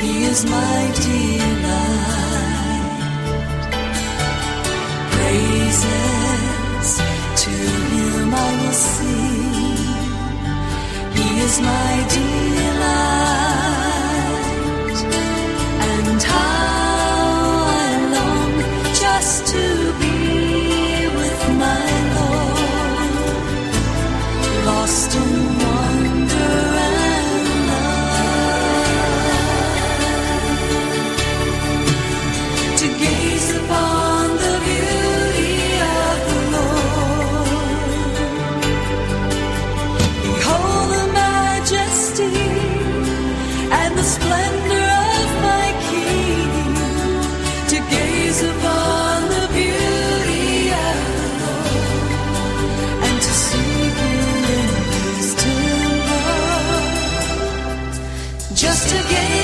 He is my delight. Praises to Him I will sing. He is my just to game.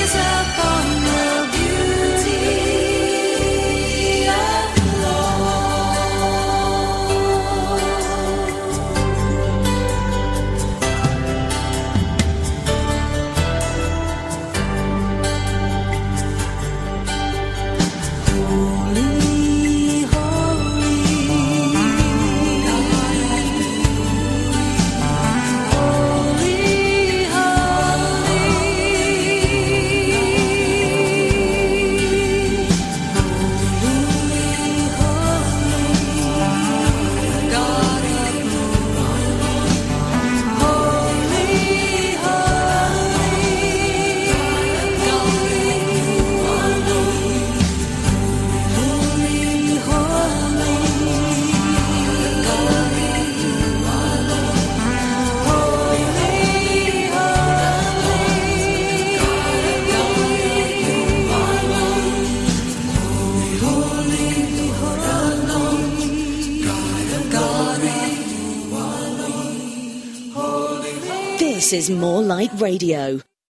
This is more like radio.